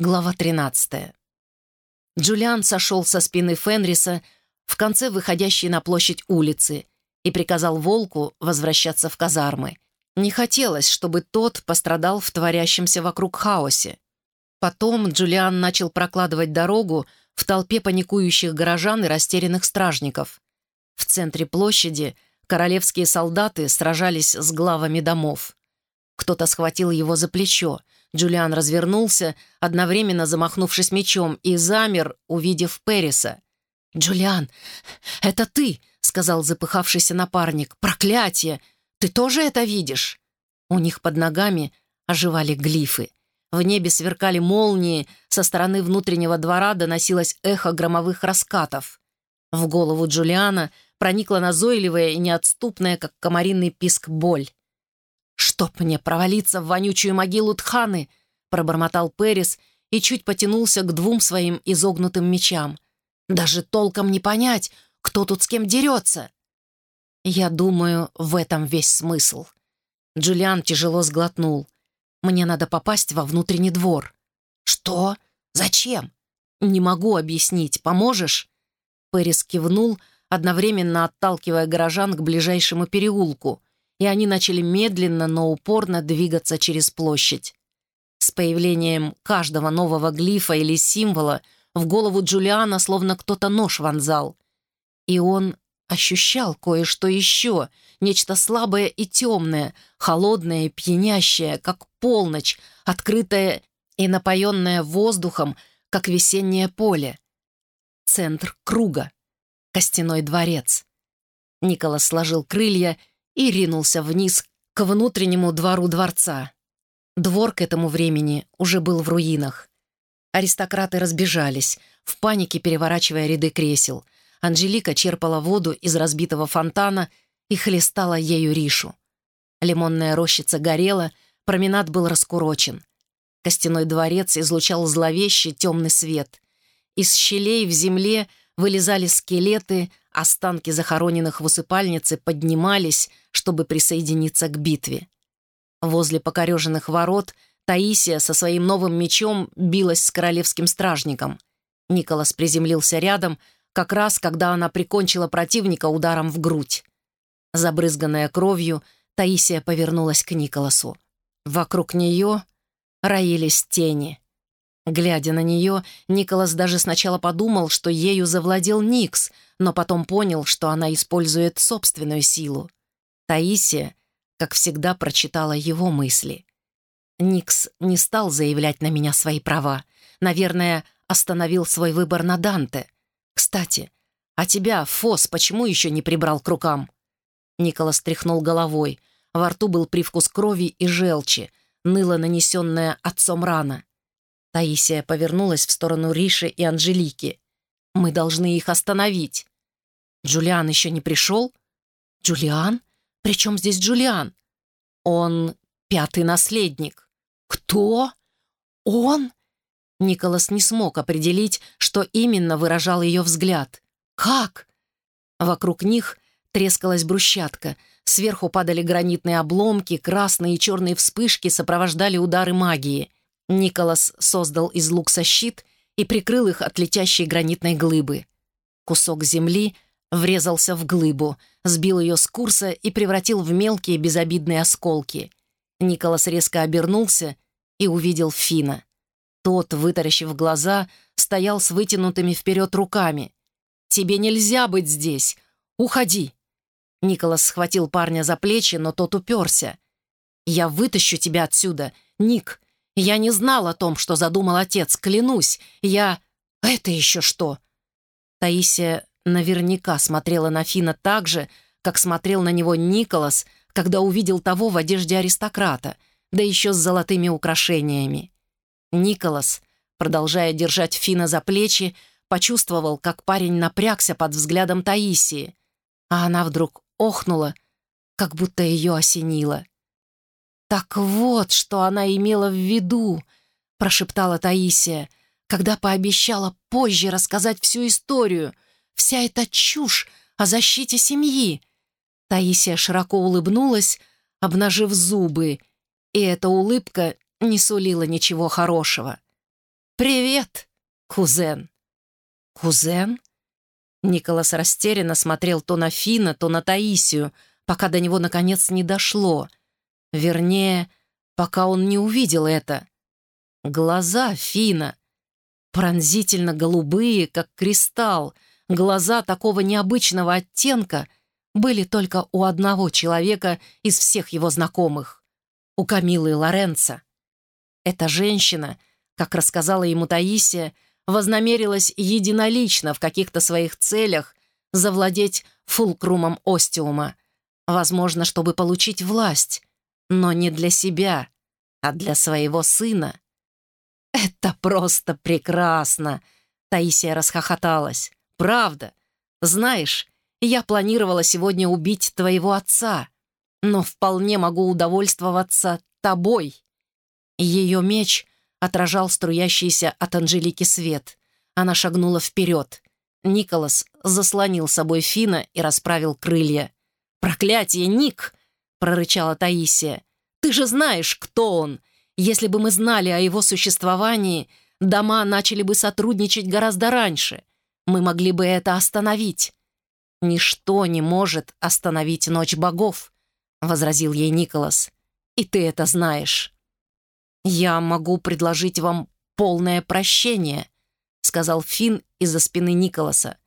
Глава 13. Джулиан сошел со спины Фенриса в конце выходящей на площадь улицы и приказал Волку возвращаться в казармы. Не хотелось, чтобы тот пострадал в творящемся вокруг хаосе. Потом Джулиан начал прокладывать дорогу в толпе паникующих горожан и растерянных стражников. В центре площади королевские солдаты сражались с главами домов. Кто-то схватил его за плечо — Джулиан развернулся, одновременно замахнувшись мечом, и замер, увидев Периса. «Джулиан, это ты!» — сказал запыхавшийся напарник. «Проклятие! Ты тоже это видишь?» У них под ногами оживали глифы. В небе сверкали молнии, со стороны внутреннего двора доносилось эхо громовых раскатов. В голову Джулиана проникла назойливая и неотступная, как комариный писк, боль. «Чтоб мне провалиться в вонючую могилу Тханы!» — пробормотал Перис и чуть потянулся к двум своим изогнутым мечам. «Даже толком не понять, кто тут с кем дерется!» «Я думаю, в этом весь смысл». Джулиан тяжело сглотнул. «Мне надо попасть во внутренний двор». «Что? Зачем?» «Не могу объяснить. Поможешь?» Перис кивнул, одновременно отталкивая горожан к ближайшему переулку — и они начали медленно, но упорно двигаться через площадь. С появлением каждого нового глифа или символа в голову Джулиана словно кто-то нож вонзал. И он ощущал кое-что еще, нечто слабое и темное, холодное и пьянящее, как полночь, открытое и напоенное воздухом, как весеннее поле. Центр круга. Костяной дворец. Николас сложил крылья и ринулся вниз к внутреннему двору дворца. Двор к этому времени уже был в руинах. Аристократы разбежались, в панике переворачивая ряды кресел. Анжелика черпала воду из разбитого фонтана и хлестала ею Ришу. Лимонная рощица горела, променад был раскурочен. Костяной дворец излучал зловещий темный свет. Из щелей в земле вылезали скелеты, Останки захороненных в усыпальнице поднимались, чтобы присоединиться к битве. Возле покореженных ворот Таисия со своим новым мечом билась с королевским стражником. Николас приземлился рядом, как раз когда она прикончила противника ударом в грудь. Забрызганная кровью, Таисия повернулась к Николасу. Вокруг нее роились тени. Глядя на нее, Николас даже сначала подумал, что ею завладел Никс, но потом понял, что она использует собственную силу. Таисия, как всегда, прочитала его мысли. Никс не стал заявлять на меня свои права. Наверное, остановил свой выбор на Данте. Кстати, а тебя, Фос, почему еще не прибрал к рукам? Николас тряхнул головой. Во рту был привкус крови и желчи, ныла нанесенная отцом рана. Таисия повернулась в сторону Риши и Анжелики. «Мы должны их остановить». «Джулиан еще не пришел?» «Джулиан? Причем здесь Джулиан?» «Он пятый наследник». «Кто? Он?» Николас не смог определить, что именно выражал ее взгляд. «Как?» Вокруг них трескалась брусчатка. Сверху падали гранитные обломки, красные и черные вспышки сопровождали удары магии. Николас создал из лукса щит и прикрыл их от летящей гранитной глыбы. Кусок земли врезался в глыбу, сбил ее с курса и превратил в мелкие безобидные осколки. Николас резко обернулся и увидел Фина. Тот, вытаращив глаза, стоял с вытянутыми вперед руками. «Тебе нельзя быть здесь! Уходи!» Николас схватил парня за плечи, но тот уперся. «Я вытащу тебя отсюда! Ник, я не знал о том, что задумал отец, клянусь. Я... Это еще что?» Таисия наверняка смотрела на Фина так же, как смотрел на него Николас, когда увидел того в одежде аристократа, да еще с золотыми украшениями. Николас, продолжая держать Фина за плечи, почувствовал, как парень напрягся под взглядом Таисии, а она вдруг охнула, как будто ее осенило. «Так вот, что она имела в виду», — прошептала Таисия, когда пообещала позже рассказать всю историю. «Вся эта чушь о защите семьи». Таисия широко улыбнулась, обнажив зубы, и эта улыбка не сулила ничего хорошего. «Привет, кузен!» «Кузен?» Николас растерянно смотрел то на Фина, то на Таисию, пока до него, наконец, не дошло. Вернее, пока он не увидел это. Глаза Фина. Пронзительно голубые, как кристалл. Глаза такого необычного оттенка были только у одного человека из всех его знакомых. У Камилы Лоренца. Эта женщина, как рассказала ему Таисия, вознамерилась единолично в каких-то своих целях завладеть фулкрумом Остиума, возможно, чтобы получить власть, но не для себя, а для своего сына. «Это просто прекрасно!» — Таисия расхохоталась. «Правда. Знаешь, я планировала сегодня убить твоего отца, но вполне могу удовольствоваться тобой». Ее меч отражал струящийся от Анжелики свет. Она шагнула вперед. Николас заслонил собой Фина и расправил крылья. «Проклятие, Ник!» — прорычала Таисия. «Ты же знаешь, кто он! Если бы мы знали о его существовании, дома начали бы сотрудничать гораздо раньше. Мы могли бы это остановить». «Ничто не может остановить ночь богов», — возразил ей Николас. «И ты это знаешь». «Я могу предложить вам полное прощение», — сказал Финн из-за спины Николаса.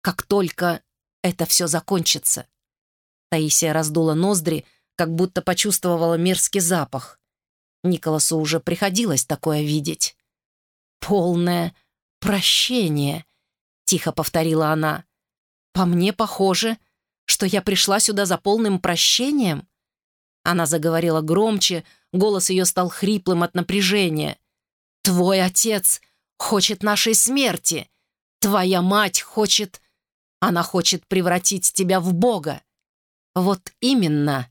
«Как только это все закончится». Таисия раздула ноздри, как будто почувствовала мерзкий запах. Николасу уже приходилось такое видеть. «Полное прощение», — тихо повторила она. «По мне похоже, что я пришла сюда за полным прощением». Она заговорила громче, Голос ее стал хриплым от напряжения. «Твой отец хочет нашей смерти. Твоя мать хочет... Она хочет превратить тебя в Бога. Вот именно...»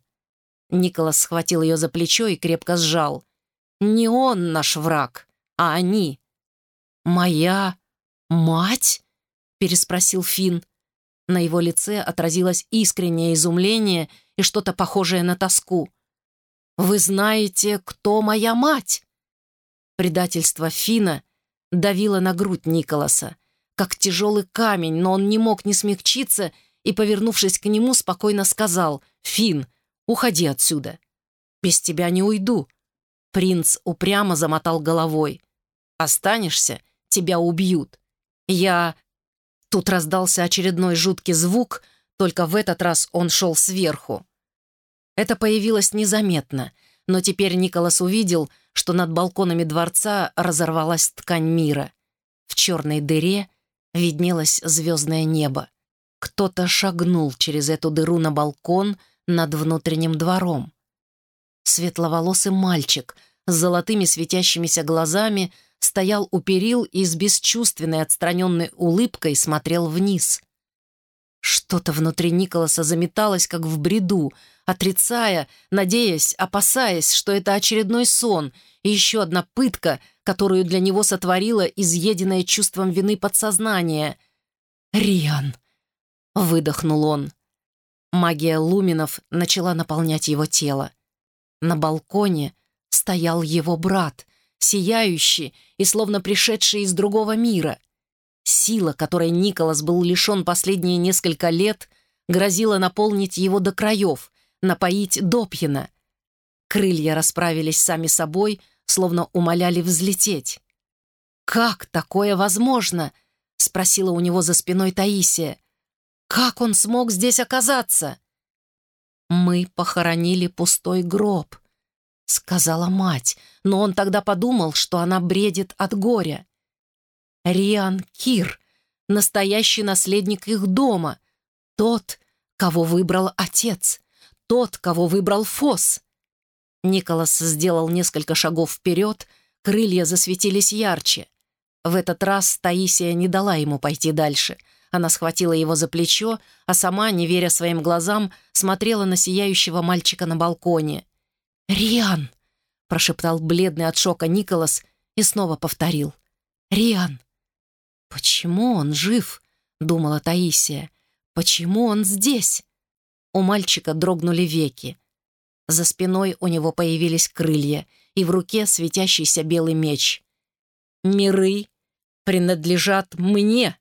Николас схватил ее за плечо и крепко сжал. «Не он наш враг, а они». «Моя мать?» — переспросил Финн. На его лице отразилось искреннее изумление и что-то похожее на тоску. «Вы знаете, кто моя мать?» Предательство Фина давило на грудь Николаса, как тяжелый камень, но он не мог не смягчиться и, повернувшись к нему, спокойно сказал «Фин, уходи отсюда. Без тебя не уйду». Принц упрямо замотал головой. «Останешься, тебя убьют. Я...» Тут раздался очередной жуткий звук, только в этот раз он шел сверху. Это появилось незаметно, но теперь Николас увидел, что над балконами дворца разорвалась ткань мира. В черной дыре виднелось звездное небо. Кто-то шагнул через эту дыру на балкон над внутренним двором. Светловолосый мальчик с золотыми светящимися глазами стоял у перил и с бесчувственной отстраненной улыбкой смотрел вниз. Что-то внутри Николаса заметалось, как в бреду, отрицая, надеясь, опасаясь, что это очередной сон и еще одна пытка, которую для него сотворило изъеденное чувством вины подсознание. «Риан!» — выдохнул он. Магия луминов начала наполнять его тело. На балконе стоял его брат, сияющий и словно пришедший из другого мира. Сила, которой Николас был лишен последние несколько лет, грозила наполнить его до краев, напоить допьяно. Крылья расправились сами собой, словно умоляли взлететь. «Как такое возможно?» — спросила у него за спиной Таисия. «Как он смог здесь оказаться?» «Мы похоронили пустой гроб», — сказала мать, но он тогда подумал, что она бредит от горя. Риан Кир, настоящий наследник их дома, тот, кого выбрал отец, тот, кого выбрал Фос. Николас сделал несколько шагов вперед, крылья засветились ярче. В этот раз Таисия не дала ему пойти дальше. Она схватила его за плечо, а сама, не веря своим глазам, смотрела на сияющего мальчика на балконе. «Риан!» — прошептал бледный от шока Николас и снова повторил. «Риан!» «Почему он жив?» — думала Таисия. «Почему он здесь?» У мальчика дрогнули веки. За спиной у него появились крылья, и в руке светящийся белый меч. Миры принадлежат мне!»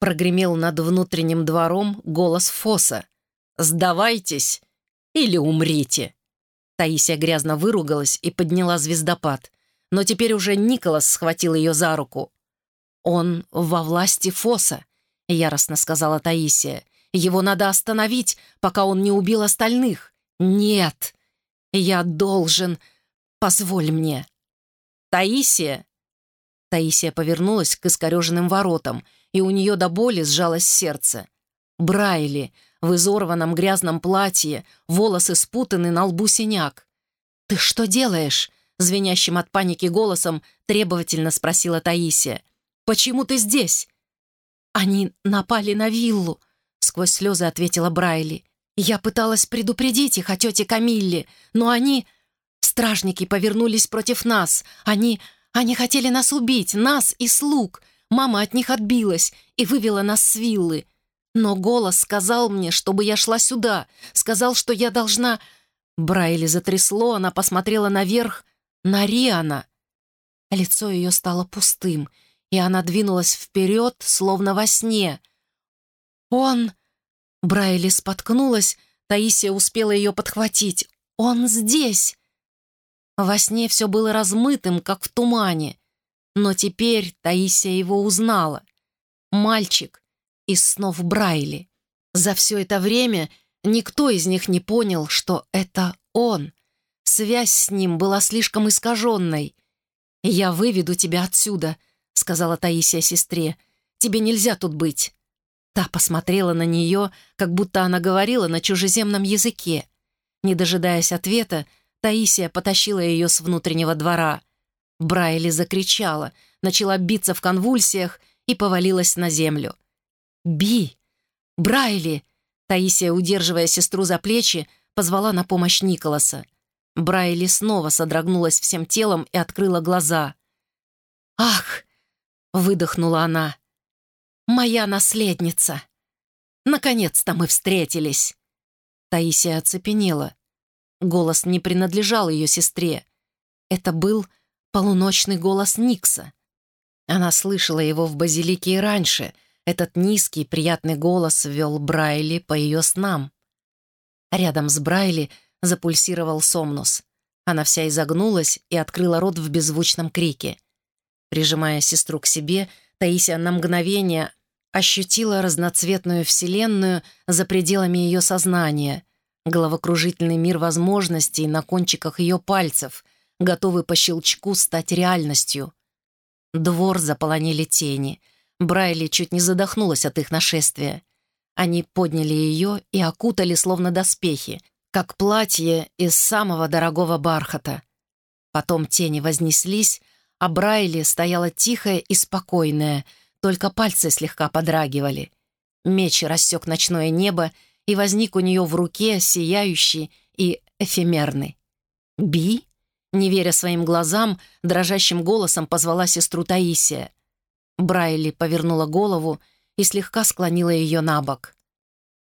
Прогремел над внутренним двором голос Фоса. «Сдавайтесь или умрите!» Таисия грязно выругалась и подняла звездопад. Но теперь уже Николас схватил ее за руку. «Он во власти Фоса», — яростно сказала Таисия. «Его надо остановить, пока он не убил остальных». «Нет, я должен. Позволь мне». «Таисия!» Таисия повернулась к искореженным воротам, и у нее до боли сжалось сердце. Брайли в изорванном грязном платье, волосы спутаны, на лбу синяк. «Ты что делаешь?» — звенящим от паники голосом требовательно спросила Таисия. «Почему ты здесь?» «Они напали на виллу», — сквозь слезы ответила Брайли. «Я пыталась предупредить их о тете Камилле, но они...» «Стражники повернулись против нас. Они... они хотели нас убить, нас и слуг. Мама от них отбилась и вывела нас с виллы. Но голос сказал мне, чтобы я шла сюда. Сказал, что я должна... Брайли затрясло, она посмотрела наверх, на Риана. Лицо ее стало пустым, и она двинулась вперед, словно во сне. «Он...» Брайли споткнулась, Таисия успела ее подхватить. «Он здесь!» Во сне все было размытым, как в тумане. Но теперь Таисия его узнала. Мальчик из снов Брайли. За все это время никто из них не понял, что это он. Связь с ним была слишком искаженной. «Я выведу тебя отсюда», — сказала Таисия сестре. «Тебе нельзя тут быть». Та посмотрела на нее, как будто она говорила на чужеземном языке. Не дожидаясь ответа, Таисия потащила ее с внутреннего двора. Брайли закричала, начала биться в конвульсиях и повалилась на землю. «Би! Брайли!» Таисия, удерживая сестру за плечи, позвала на помощь Николаса. Брайли снова содрогнулась всем телом и открыла глаза. «Ах!» — выдохнула она. «Моя наследница! Наконец-то мы встретились!» Таисия оцепенела. Голос не принадлежал ее сестре. Это был полуночный голос Никса. Она слышала его в базилике и раньше. Этот низкий, приятный голос вел Брайли по ее снам. Рядом с Брайли запульсировал Сомнус. Она вся изогнулась и открыла рот в беззвучном крике. Прижимая сестру к себе, Таисия на мгновение ощутила разноцветную вселенную за пределами ее сознания, головокружительный мир возможностей на кончиках ее пальцев, готовый по щелчку стать реальностью. Двор заполонили тени. Брайли чуть не задохнулась от их нашествия. Они подняли ее и окутали словно доспехи, как платье из самого дорогого бархата. Потом тени вознеслись, а Брайли стояла тихая и спокойная, только пальцы слегка подрагивали. Меч рассек ночное небо и возник у нее в руке, сияющий и эфемерный. «Би?» Не веря своим глазам, дрожащим голосом позвала сестру Таисия. Брайли повернула голову и слегка склонила ее на бок.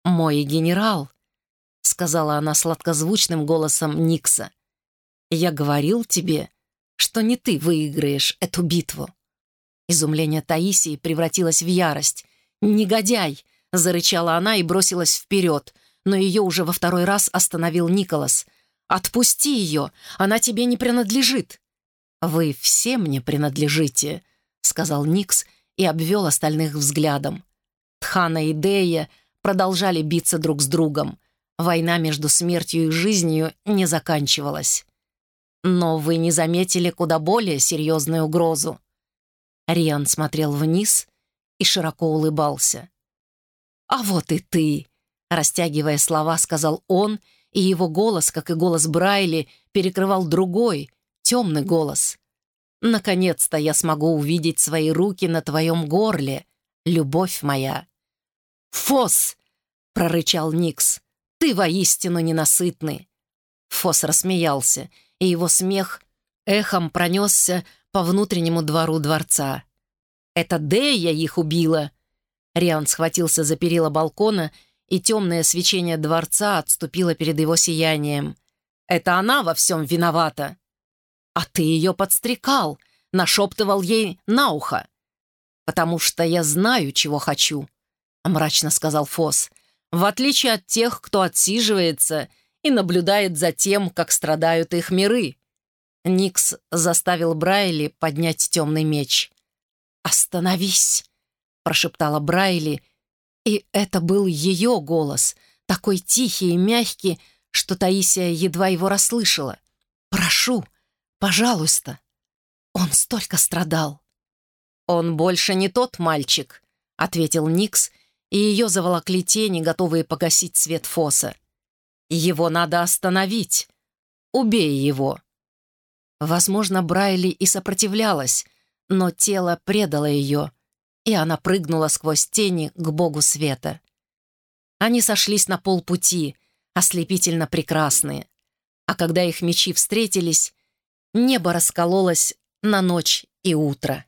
«Мой генерал», — сказала она сладкозвучным голосом Никса, «я говорил тебе, что не ты выиграешь эту битву». Изумление Таисии превратилось в ярость. «Негодяй!» — зарычала она и бросилась вперед, но ее уже во второй раз остановил Николас — Отпусти ее, она тебе не принадлежит». «Вы все мне принадлежите», — сказал Никс и обвел остальных взглядом. Тхана и Дея продолжали биться друг с другом. Война между смертью и жизнью не заканчивалась. Но вы не заметили куда более серьезную угрозу. Риан смотрел вниз и широко улыбался. «А вот и ты!» — растягивая слова, сказал он — и его голос, как и голос Брайли, перекрывал другой, темный голос. «Наконец-то я смогу увидеть свои руки на твоем горле, любовь моя». «Фос!» — прорычал Никс. «Ты воистину ненасытный!» Фос рассмеялся, и его смех эхом пронесся по внутреннему двору дворца. «Это Дея их убила!» Риан схватился за перила балкона и темное свечение дворца отступило перед его сиянием. «Это она во всем виновата!» «А ты ее подстрекал!» нашептывал ей на ухо. «Потому что я знаю, чего хочу», — мрачно сказал Фос, «в отличие от тех, кто отсиживается и наблюдает за тем, как страдают их миры». Никс заставил Брайли поднять темный меч. «Остановись!» — прошептала Брайли, и это был ее голос, такой тихий и мягкий, что Таисия едва его расслышала. «Прошу, пожалуйста!» Он столько страдал. «Он больше не тот мальчик», — ответил Никс, и ее заволокли тени, готовые погасить свет Фоса. «Его надо остановить. Убей его». Возможно, Брайли и сопротивлялась, но тело предало ее, и она прыгнула сквозь тени к богу света. Они сошлись на полпути, ослепительно прекрасные. А когда их мечи встретились, небо раскололось на ночь и утро.